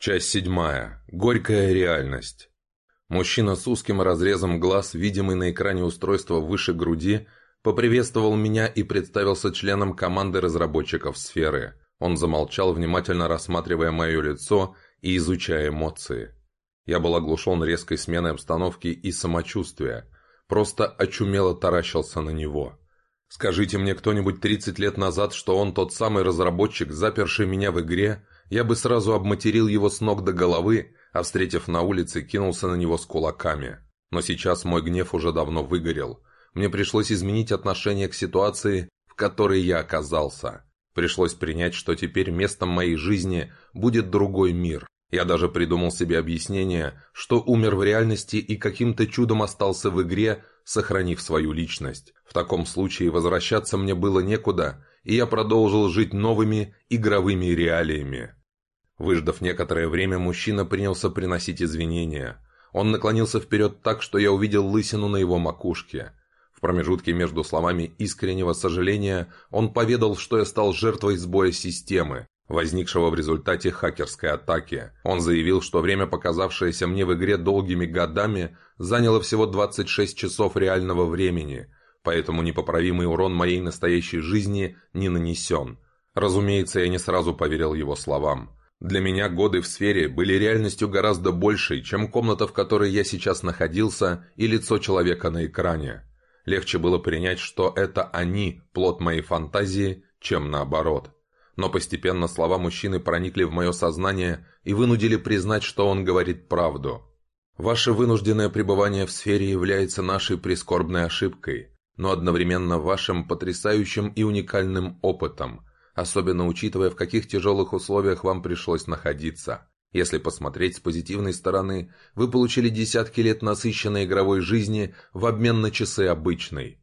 Часть седьмая. Горькая реальность. Мужчина с узким разрезом глаз, видимый на экране устройства выше груди, поприветствовал меня и представился членом команды разработчиков сферы. Он замолчал, внимательно рассматривая мое лицо и изучая эмоции. Я был оглушен резкой сменой обстановки и самочувствия, просто очумело таращился на него. Скажите мне кто-нибудь 30 лет назад, что он тот самый разработчик, заперший меня в игре, я бы сразу обматерил его с ног до головы, а встретив на улице, кинулся на него с кулаками. Но сейчас мой гнев уже давно выгорел. Мне пришлось изменить отношение к ситуации, в которой я оказался. Пришлось принять, что теперь местом моей жизни будет другой мир. Я даже придумал себе объяснение, что умер в реальности и каким-то чудом остался в игре, сохранив свою личность. В таком случае возвращаться мне было некуда, и я продолжил жить новыми игровыми реалиями. Выждав некоторое время, мужчина принялся приносить извинения. Он наклонился вперед так, что я увидел лысину на его макушке. В промежутке между словами искреннего сожаления он поведал, что я стал жертвой сбоя системы, возникшего в результате хакерской атаки. Он заявил, что время, показавшееся мне в игре долгими годами, заняло всего 26 часов реального времени, поэтому непоправимый урон моей настоящей жизни не нанесен. Разумеется, я не сразу поверил его словам. Для меня годы в сфере были реальностью гораздо большей, чем комната, в которой я сейчас находился, и лицо человека на экране. Легче было принять, что это они, плод моей фантазии, чем наоборот. Но постепенно слова мужчины проникли в мое сознание и вынудили признать, что он говорит правду. Ваше вынужденное пребывание в сфере является нашей прискорбной ошибкой, но одновременно вашим потрясающим и уникальным опытом – особенно учитывая, в каких тяжелых условиях вам пришлось находиться. Если посмотреть с позитивной стороны, вы получили десятки лет насыщенной игровой жизни в обмен на часы обычной.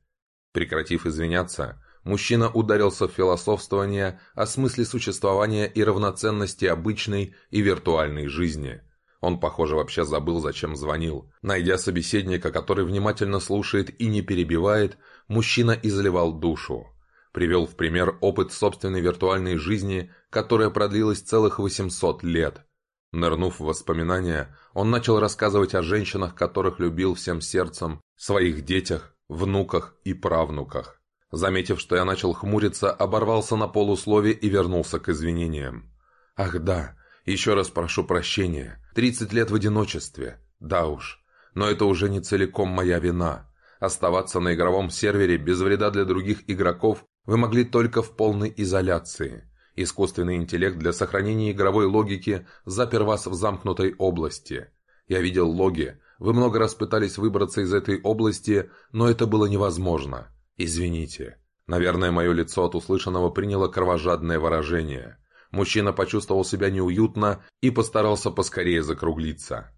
Прекратив извиняться, мужчина ударился в философствование о смысле существования и равноценности обычной и виртуальной жизни. Он, похоже, вообще забыл, зачем звонил. Найдя собеседника, который внимательно слушает и не перебивает, мужчина изливал душу привел в пример опыт собственной виртуальной жизни, которая продлилась целых 800 лет. Нырнув в воспоминания, он начал рассказывать о женщинах, которых любил всем сердцем, своих детях, внуках и правнуках. Заметив, что я начал хмуриться, оборвался на полуслове и вернулся к извинениям. «Ах да, еще раз прошу прощения. Тридцать лет в одиночестве. Да уж. Но это уже не целиком моя вина. Оставаться на игровом сервере без вреда для других игроков вы могли только в полной изоляции. Искусственный интеллект для сохранения игровой логики запер вас в замкнутой области. Я видел логи. Вы много раз пытались выбраться из этой области, но это было невозможно. Извините. Наверное, мое лицо от услышанного приняло кровожадное выражение. Мужчина почувствовал себя неуютно и постарался поскорее закруглиться.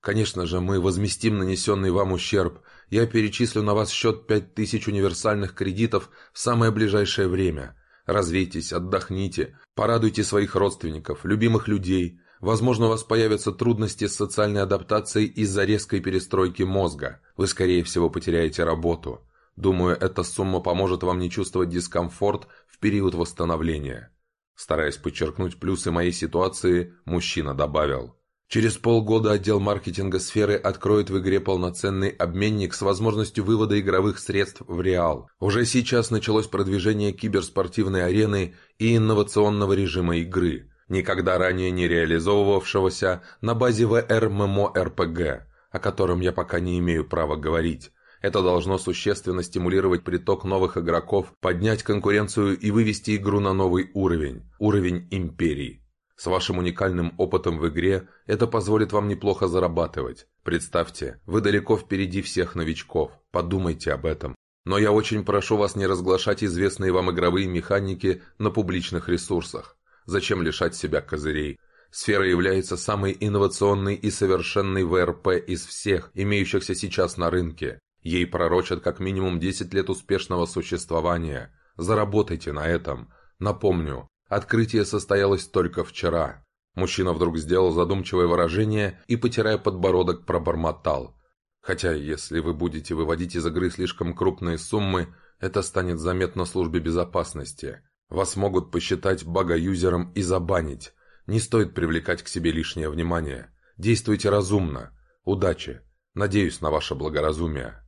Конечно же, мы возместим нанесенный вам ущерб. Я перечислю на вас счет пять тысяч универсальных кредитов в самое ближайшее время. Развейтесь, отдохните, порадуйте своих родственников, любимых людей. Возможно, у вас появятся трудности с социальной адаптацией из-за резкой перестройки мозга. Вы, скорее всего, потеряете работу. Думаю, эта сумма поможет вам не чувствовать дискомфорт в период восстановления. Стараясь подчеркнуть плюсы моей ситуации, мужчина добавил – Через полгода отдел маркетинга сферы откроет в игре полноценный обменник с возможностью вывода игровых средств в реал. Уже сейчас началось продвижение киберспортивной арены и инновационного режима игры, никогда ранее не реализовывавшегося на базе VR-MMORPG, о котором я пока не имею права говорить. Это должно существенно стимулировать приток новых игроков, поднять конкуренцию и вывести игру на новый уровень – уровень империи. С вашим уникальным опытом в игре это позволит вам неплохо зарабатывать. Представьте, вы далеко впереди всех новичков. Подумайте об этом. Но я очень прошу вас не разглашать известные вам игровые механики на публичных ресурсах. Зачем лишать себя козырей? Сфера является самой инновационной и совершенной ВРП из всех, имеющихся сейчас на рынке. Ей пророчат как минимум 10 лет успешного существования. Заработайте на этом. Напомню, Открытие состоялось только вчера. Мужчина вдруг сделал задумчивое выражение и, потирая подбородок, пробормотал. Хотя, если вы будете выводить из игры слишком крупные суммы, это станет заметно службе безопасности. Вас могут посчитать бага-юзером и забанить. Не стоит привлекать к себе лишнее внимание. Действуйте разумно. Удачи. Надеюсь на ваше благоразумие.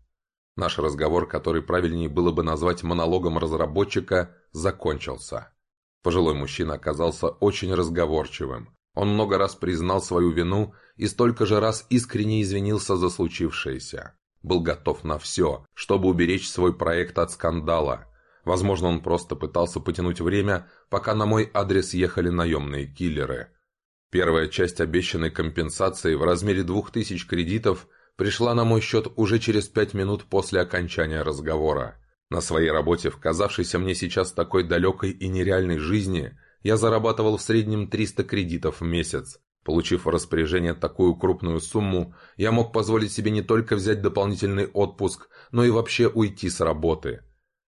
Наш разговор, который правильнее было бы назвать монологом разработчика, закончился. Пожилой мужчина оказался очень разговорчивым. Он много раз признал свою вину и столько же раз искренне извинился за случившееся. Был готов на все, чтобы уберечь свой проект от скандала. Возможно, он просто пытался потянуть время, пока на мой адрес ехали наемные киллеры. Первая часть обещанной компенсации в размере 2000 кредитов пришла на мой счет уже через пять минут после окончания разговора. На своей работе, в казавшейся мне сейчас такой далекой и нереальной жизни, я зарабатывал в среднем 300 кредитов в месяц. Получив в распоряжение такую крупную сумму, я мог позволить себе не только взять дополнительный отпуск, но и вообще уйти с работы.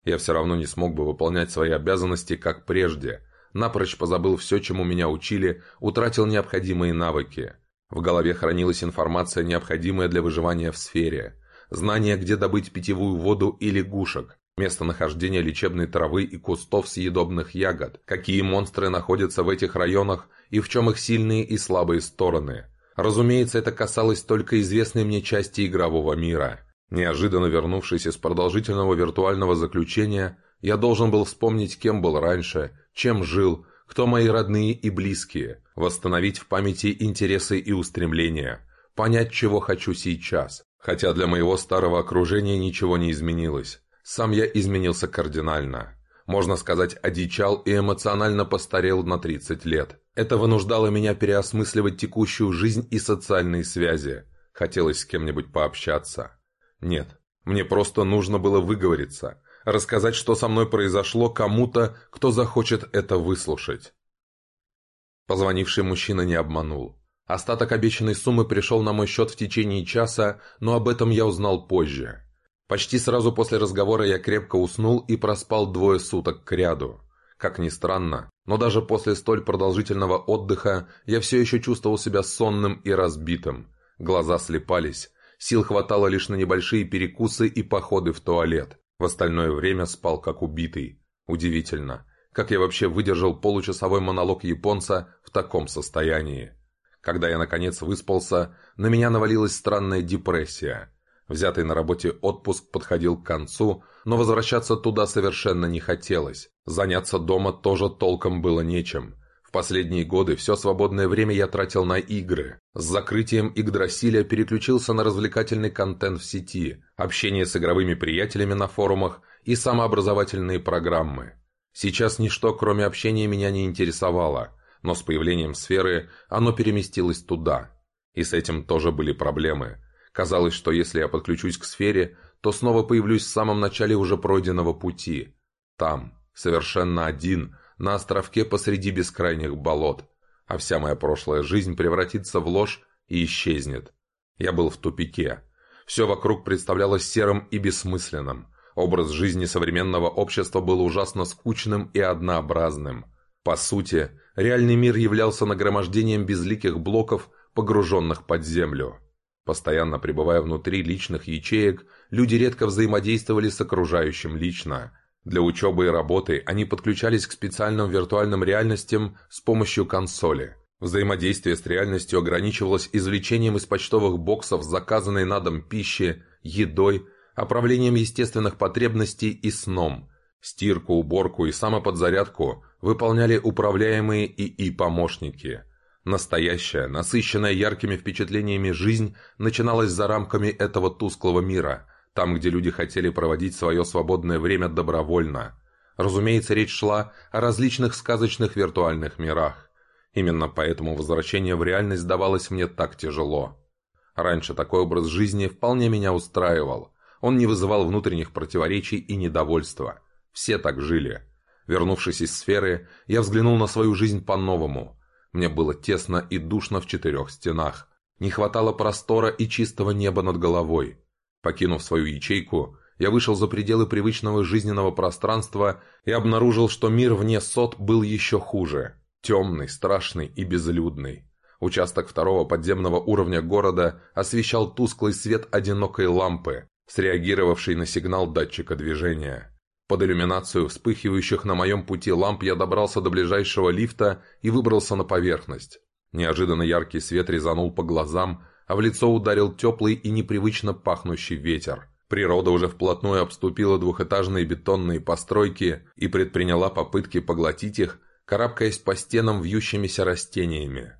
Я все равно не смог бы выполнять свои обязанности, как прежде. Напрочь позабыл все, чему меня учили, утратил необходимые навыки. В голове хранилась информация, необходимая для выживания в сфере. Знание, где добыть питьевую воду и лягушек, местонахождение лечебной травы и кустов съедобных ягод, какие монстры находятся в этих районах и в чем их сильные и слабые стороны. Разумеется, это касалось только известной мне части игрового мира. Неожиданно вернувшись из продолжительного виртуального заключения, я должен был вспомнить, кем был раньше, чем жил, кто мои родные и близкие, восстановить в памяти интересы и устремления, понять, чего хочу сейчас. Хотя для моего старого окружения ничего не изменилось. Сам я изменился кардинально. Можно сказать, одичал и эмоционально постарел на 30 лет. Это вынуждало меня переосмысливать текущую жизнь и социальные связи. Хотелось с кем-нибудь пообщаться. Нет, мне просто нужно было выговориться, рассказать, что со мной произошло кому-то, кто захочет это выслушать. Позвонивший мужчина не обманул. Остаток обещанной суммы пришел на мой счет в течение часа, но об этом я узнал позже. Почти сразу после разговора я крепко уснул и проспал двое суток к ряду. Как ни странно, но даже после столь продолжительного отдыха я все еще чувствовал себя сонным и разбитым. Глаза слепались, сил хватало лишь на небольшие перекусы и походы в туалет. В остальное время спал как убитый. Удивительно, как я вообще выдержал получасовой монолог японца в таком состоянии. Когда я наконец выспался, на меня навалилась странная депрессия. Взятый на работе отпуск подходил к концу, но возвращаться туда совершенно не хотелось. Заняться дома тоже толком было нечем последние годы все свободное время я тратил на игры. С закрытием Игдрасиля переключился на развлекательный контент в сети, общение с игровыми приятелями на форумах и самообразовательные программы. Сейчас ничто, кроме общения, меня не интересовало, но с появлением сферы оно переместилось туда. И с этим тоже были проблемы. Казалось, что если я подключусь к сфере, то снова появлюсь в самом начале уже пройденного пути. Там, совершенно один – на островке посреди бескрайних болот, а вся моя прошлая жизнь превратится в ложь и исчезнет. Я был в тупике. Все вокруг представлялось серым и бессмысленным. Образ жизни современного общества был ужасно скучным и однообразным. По сути, реальный мир являлся нагромождением безликих блоков, погруженных под землю. Постоянно пребывая внутри личных ячеек, люди редко взаимодействовали с окружающим лично – для учебы и работы они подключались к специальным виртуальным реальностям с помощью консоли. Взаимодействие с реальностью ограничивалось извлечением из почтовых боксов заказанной на дом пищи, едой, оправлением естественных потребностей и сном. Стирку, уборку и самоподзарядку выполняли управляемые ИИ-помощники. Настоящая, насыщенная яркими впечатлениями жизнь начиналась за рамками этого тусклого мира – там, где люди хотели проводить свое свободное время добровольно. Разумеется, речь шла о различных сказочных виртуальных мирах. Именно поэтому возвращение в реальность давалось мне так тяжело. Раньше такой образ жизни вполне меня устраивал. Он не вызывал внутренних противоречий и недовольства. Все так жили. Вернувшись из сферы, я взглянул на свою жизнь по-новому. Мне было тесно и душно в четырех стенах. Не хватало простора и чистого неба над головой. Покинув свою ячейку, я вышел за пределы привычного жизненного пространства и обнаружил, что мир вне сот был еще хуже. Темный, страшный и безлюдный. Участок второго подземного уровня города освещал тусклый свет одинокой лампы, среагировавшей на сигнал датчика движения. Под иллюминацию вспыхивающих на моем пути ламп я добрался до ближайшего лифта и выбрался на поверхность. Неожиданно яркий свет резанул по глазам, а в лицо ударил теплый и непривычно пахнущий ветер. Природа уже вплотную обступила двухэтажные бетонные постройки и предприняла попытки поглотить их, карабкаясь по стенам вьющимися растениями.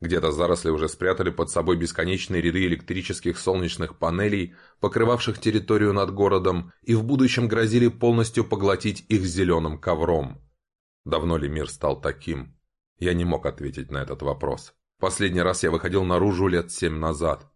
Где-то заросли уже спрятали под собой бесконечные ряды электрических солнечных панелей, покрывавших территорию над городом, и в будущем грозили полностью поглотить их зеленым ковром. Давно ли мир стал таким? Я не мог ответить на этот вопрос. Последний раз я выходил наружу лет семь назад.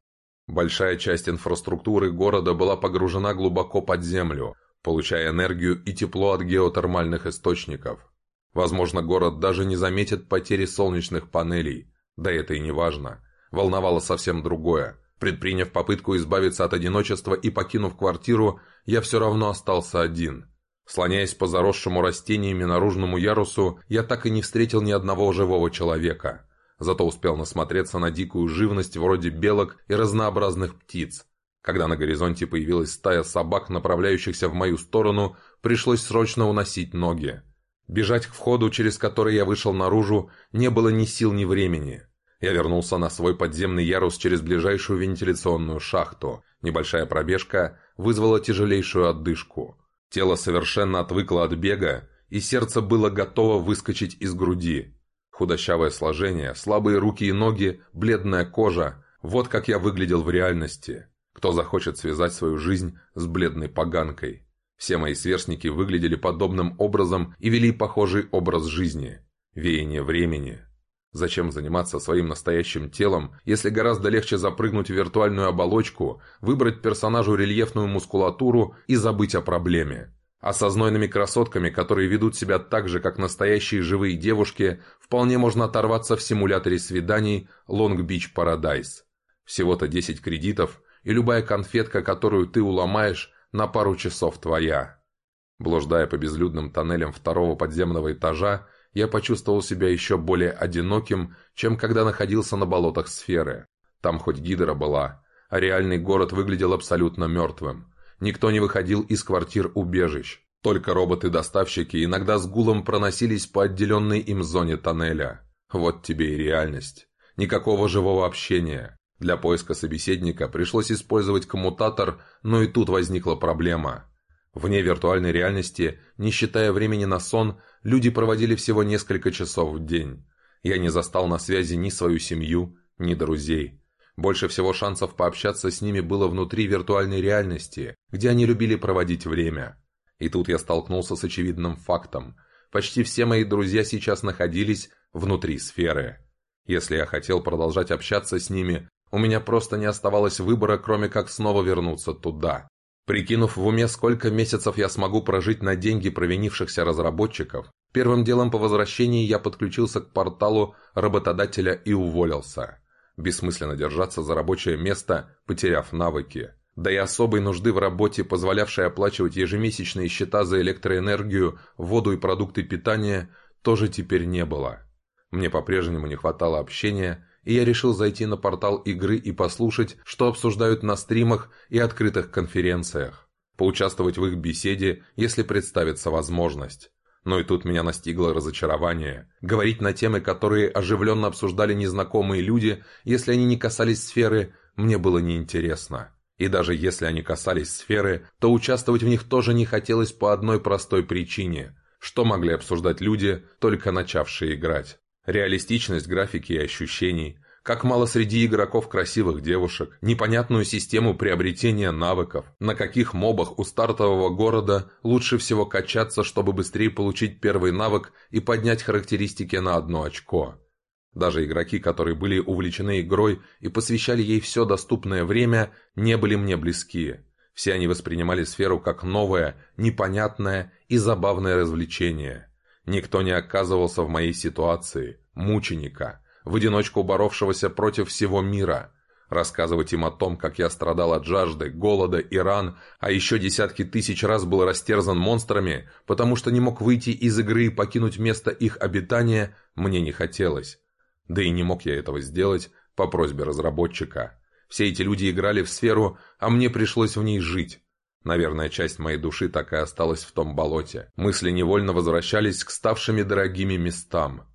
Большая часть инфраструктуры города была погружена глубоко под землю, получая энергию и тепло от геотермальных источников. Возможно, город даже не заметит потери солнечных панелей – да это и не важно. Волновало совсем другое. Предприняв попытку избавиться от одиночества и покинув квартиру, я все равно остался один. Слоняясь по заросшему растениями наружному ярусу, я так и не встретил ни одного живого человека. Зато успел насмотреться на дикую живность вроде белок и разнообразных птиц. Когда на горизонте появилась стая собак, направляющихся в мою сторону, пришлось срочно уносить ноги. Бежать к входу, через который я вышел наружу, не было ни сил, ни времени. Я вернулся на свой подземный ярус через ближайшую вентиляционную шахту. Небольшая пробежка вызвала тяжелейшую отдышку. Тело совершенно отвыкло от бега, и сердце было готово выскочить из груди. Худощавое сложение, слабые руки и ноги, бледная кожа – вот как я выглядел в реальности. Кто захочет связать свою жизнь с бледной поганкой? Все мои сверстники выглядели подобным образом и вели похожий образ жизни. Веяние времени. Зачем заниматься своим настоящим телом, если гораздо легче запрыгнуть в виртуальную оболочку, выбрать персонажу рельефную мускулатуру и забыть о проблеме? А со знойными красотками, которые ведут себя так же, как настоящие живые девушки, вполне можно оторваться в симуляторе свиданий Long Beach Paradise. Всего-то 10 кредитов, и любая конфетка, которую ты уломаешь, на пару часов твоя. Блуждая по безлюдным тоннелям второго подземного этажа, я почувствовал себя еще более одиноким, чем когда находился на болотах сферы. Там хоть гидра была, а реальный город выглядел абсолютно мертвым. Никто не выходил из квартир убежищ. Только роботы-доставщики иногда с гулом проносились по отделенной им зоне тоннеля. Вот тебе и реальность. Никакого живого общения. Для поиска собеседника пришлось использовать коммутатор, но и тут возникла проблема. Вне виртуальной реальности, не считая времени на сон, люди проводили всего несколько часов в день. Я не застал на связи ни свою семью, ни друзей. Больше всего шансов пообщаться с ними было внутри виртуальной реальности, где они любили проводить время. И тут я столкнулся с очевидным фактом. Почти все мои друзья сейчас находились внутри сферы. Если я хотел продолжать общаться с ними, у меня просто не оставалось выбора, кроме как снова вернуться туда. Прикинув в уме, сколько месяцев я смогу прожить на деньги провинившихся разработчиков, первым делом по возвращении я подключился к порталу работодателя и уволился. Бессмысленно держаться за рабочее место, потеряв навыки. Да и особой нужды в работе, позволявшей оплачивать ежемесячные счета за электроэнергию, воду и продукты питания, тоже теперь не было. Мне по-прежнему не хватало общения, и я решил зайти на портал игры и послушать, что обсуждают на стримах и открытых конференциях. Поучаствовать в их беседе, если представится возможность. Но и тут меня настигло разочарование. Говорить на темы, которые оживленно обсуждали незнакомые люди, если они не касались сферы, мне было неинтересно. И даже если они касались сферы, то участвовать в них тоже не хотелось по одной простой причине. Что могли обсуждать люди, только начавшие играть? Реалистичность графики и ощущений, как мало среди игроков красивых девушек, непонятную систему приобретения навыков, на каких мобах у стартового города лучше всего качаться, чтобы быстрее получить первый навык и поднять характеристики на одно очко. Даже игроки, которые были увлечены игрой и посвящали ей все доступное время, не были мне близки. Все они воспринимали сферу как новое, непонятное и забавное развлечение – Никто не оказывался в моей ситуации, мученика, в одиночку боровшегося против всего мира. Рассказывать им о том, как я страдал от жажды, голода и ран, а еще десятки тысяч раз был растерзан монстрами, потому что не мог выйти из игры и покинуть место их обитания, мне не хотелось. Да и не мог я этого сделать по просьбе разработчика. Все эти люди играли в сферу, а мне пришлось в ней жить. Наверное, часть моей души так и осталась в том болоте. Мысли невольно возвращались к ставшими дорогими местам.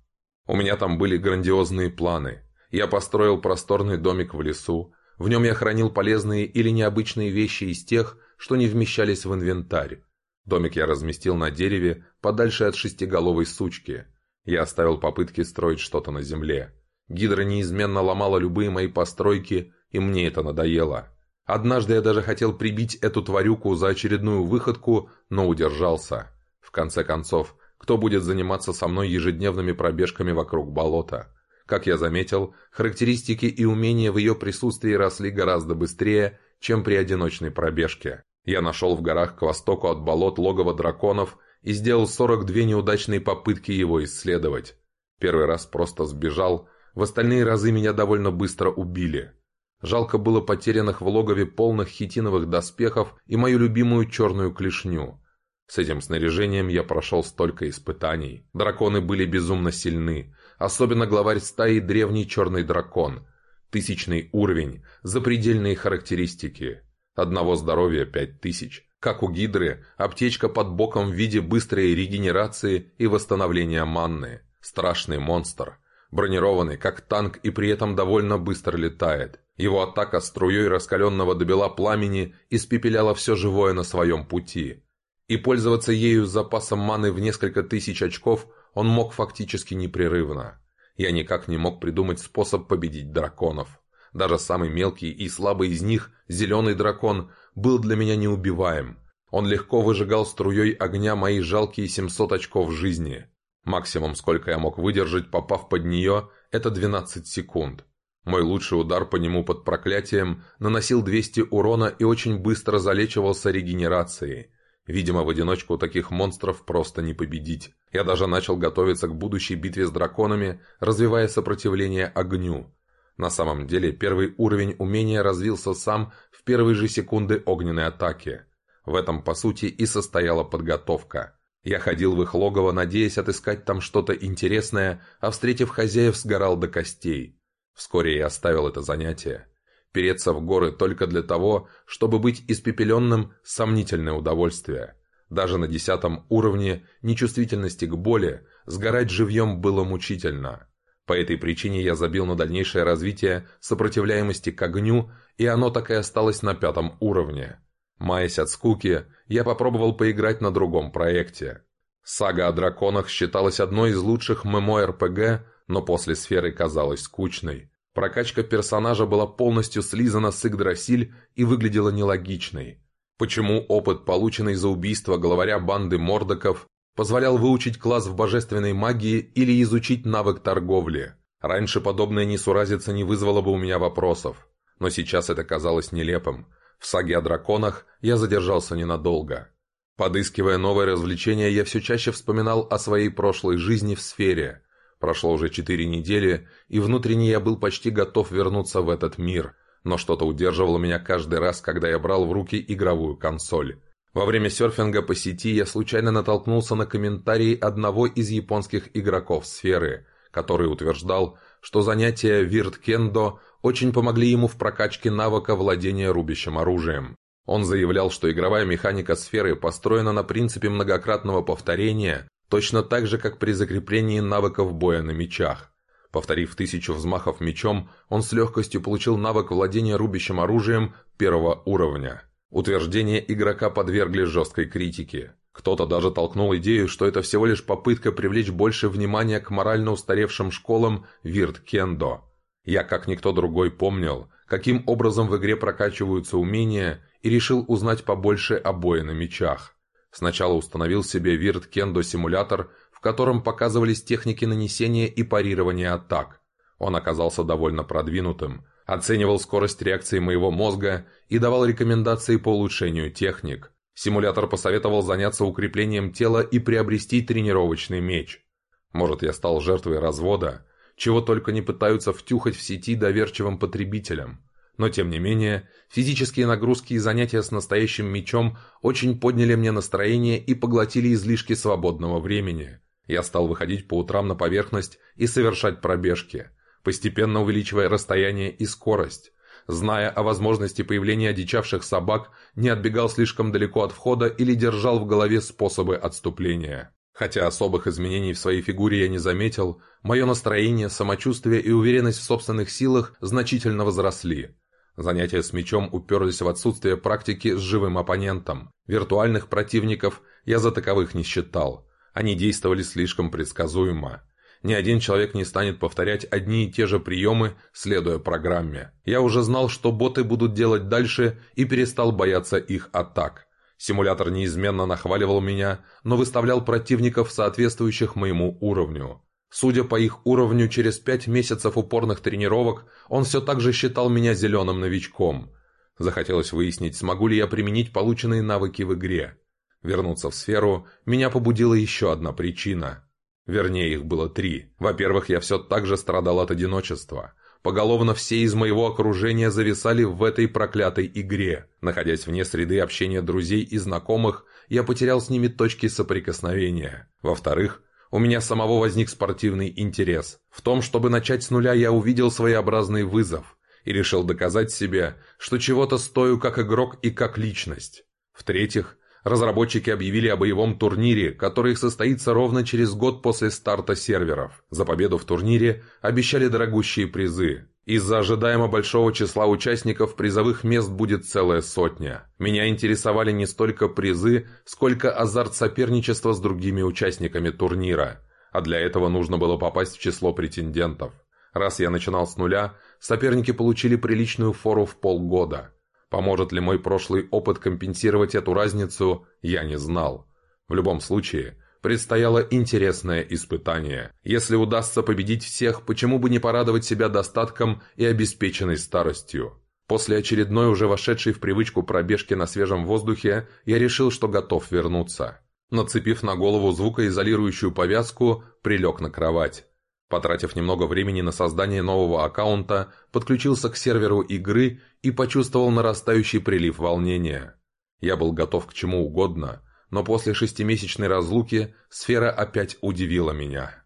У меня там были грандиозные планы. Я построил просторный домик в лесу. В нем я хранил полезные или необычные вещи из тех, что не вмещались в инвентарь. Домик я разместил на дереве, подальше от шестиголовой сучки. Я оставил попытки строить что-то на земле. Гидра неизменно ломала любые мои постройки, и мне это надоело. Однажды я даже хотел прибить эту тварюку за очередную выходку, но удержался. В конце концов, кто будет заниматься со мной ежедневными пробежками вокруг болота? Как я заметил, характеристики и умения в ее присутствии росли гораздо быстрее, чем при одиночной пробежке. Я нашел в горах к востоку от болот логово драконов и сделал 42 неудачные попытки его исследовать. Первый раз просто сбежал, в остальные разы меня довольно быстро убили. Жалко было потерянных в логове полных хитиновых доспехов и мою любимую черную клешню. С этим снаряжением я прошел столько испытаний. Драконы были безумно сильны, особенно главарь стаи древний черный дракон. Тысячный уровень, запредельные характеристики. Одного здоровья пять тысяч. Как у гидры, аптечка под боком в виде быстрой регенерации и восстановления манны. Страшный монстр. Бронированный, как танк, и при этом довольно быстро летает. Его атака струей раскаленного до бела пламени испепеляла все живое на своем пути. И пользоваться ею с запасом маны в несколько тысяч очков он мог фактически непрерывно. Я никак не мог придумать способ победить драконов. Даже самый мелкий и слабый из них, зеленый дракон, был для меня неубиваем. Он легко выжигал струей огня мои жалкие 700 очков жизни. Максимум, сколько я мог выдержать, попав под нее, это 12 секунд. Мой лучший удар по нему под проклятием наносил 200 урона и очень быстро залечивался регенерацией. Видимо, в одиночку таких монстров просто не победить. Я даже начал готовиться к будущей битве с драконами, развивая сопротивление огню. На самом деле, первый уровень умения развился сам в первые же секунды огненной атаки. В этом, по сути, и состояла подготовка. Я ходил в их логово, надеясь отыскать там что-то интересное, а встретив хозяев, сгорал до костей. Вскоре я оставил это занятие. Переться в горы только для того, чтобы быть испепеленным – сомнительное удовольствие. Даже на десятом уровне нечувствительности к боли сгорать живьем было мучительно. По этой причине я забил на дальнейшее развитие сопротивляемости к огню, и оно так и осталось на пятом уровне. Маясь от скуки, я попробовал поиграть на другом проекте. Сага о драконах считалась одной из лучших ММО-РПГ, но после сферы казалась скучной. Прокачка персонажа была полностью слизана с Игдрасиль и выглядела нелогичной. Почему опыт, полученный за убийство главаря банды Мордоков, позволял выучить класс в божественной магии или изучить навык торговли? Раньше подобная несуразица не вызвала бы у меня вопросов, но сейчас это казалось нелепым. В саге о драконах я задержался ненадолго. Подыскивая новое развлечение, я все чаще вспоминал о своей прошлой жизни в сфере – Прошло уже четыре недели, и внутренне я был почти готов вернуться в этот мир, но что-то удерживало меня каждый раз, когда я брал в руки игровую консоль. Во время серфинга по сети я случайно натолкнулся на комментарии одного из японских игроков сферы, который утверждал, что занятия Вирт Кендо очень помогли ему в прокачке навыка владения рубящим оружием. Он заявлял, что игровая механика сферы построена на принципе многократного повторения, Точно так же, как при закреплении навыков боя на мечах. Повторив тысячу взмахов мечом, он с легкостью получил навык владения рубящим оружием первого уровня. Утверждение игрока подвергли жесткой критике. Кто-то даже толкнул идею, что это всего лишь попытка привлечь больше внимания к морально устаревшим школам Вирт Кендо. Я, как никто другой, помнил, каким образом в игре прокачиваются умения, и решил узнать побольше о бое на мечах. Сначала установил себе Вирт Кендо симулятор, в котором показывались техники нанесения и парирования атак. Он оказался довольно продвинутым, оценивал скорость реакции моего мозга и давал рекомендации по улучшению техник. Симулятор посоветовал заняться укреплением тела и приобрести тренировочный меч. Может, я стал жертвой развода, чего только не пытаются втюхать в сети доверчивым потребителям. Но тем не менее, физические нагрузки и занятия с настоящим мечом очень подняли мне настроение и поглотили излишки свободного времени. Я стал выходить по утрам на поверхность и совершать пробежки, постепенно увеличивая расстояние и скорость. Зная о возможности появления одичавших собак, не отбегал слишком далеко от входа или держал в голове способы отступления. Хотя особых изменений в своей фигуре я не заметил, мое настроение, самочувствие и уверенность в собственных силах значительно возросли. Занятия с мечом уперлись в отсутствие практики с живым оппонентом. Виртуальных противников я за таковых не считал. Они действовали слишком предсказуемо. Ни один человек не станет повторять одни и те же приемы, следуя программе. Я уже знал, что боты будут делать дальше и перестал бояться их атак. Симулятор неизменно нахваливал меня, но выставлял противников, соответствующих моему уровню. Судя по их уровню, через пять месяцев упорных тренировок он все так же считал меня зеленым новичком. Захотелось выяснить, смогу ли я применить полученные навыки в игре. Вернуться в сферу меня побудила еще одна причина. Вернее, их было три. Во-первых, я все так же страдал от одиночества. Поголовно все из моего окружения зависали в этой проклятой игре. Находясь вне среды общения друзей и знакомых, я потерял с ними точки соприкосновения. Во-вторых, у меня самого возник спортивный интерес. В том, чтобы начать с нуля, я увидел своеобразный вызов и решил доказать себе, что чего-то стою как игрок и как личность. В-третьих, Разработчики объявили о боевом турнире, который состоится ровно через год после старта серверов. За победу в турнире обещали дорогущие призы. Из-за ожидаемо большого числа участников призовых мест будет целая сотня. Меня интересовали не столько призы, сколько азарт соперничества с другими участниками турнира. А для этого нужно было попасть в число претендентов. Раз я начинал с нуля, соперники получили приличную фору в полгода. Поможет ли мой прошлый опыт компенсировать эту разницу, я не знал. В любом случае, предстояло интересное испытание. Если удастся победить всех, почему бы не порадовать себя достатком и обеспеченной старостью? После очередной уже вошедшей в привычку пробежки на свежем воздухе, я решил, что готов вернуться. Нацепив на голову звукоизолирующую повязку, прилег на кровать. Потратив немного времени на создание нового аккаунта, подключился к серверу игры и почувствовал нарастающий прилив волнения. Я был готов к чему угодно, но после шестимесячной разлуки сфера опять удивила меня.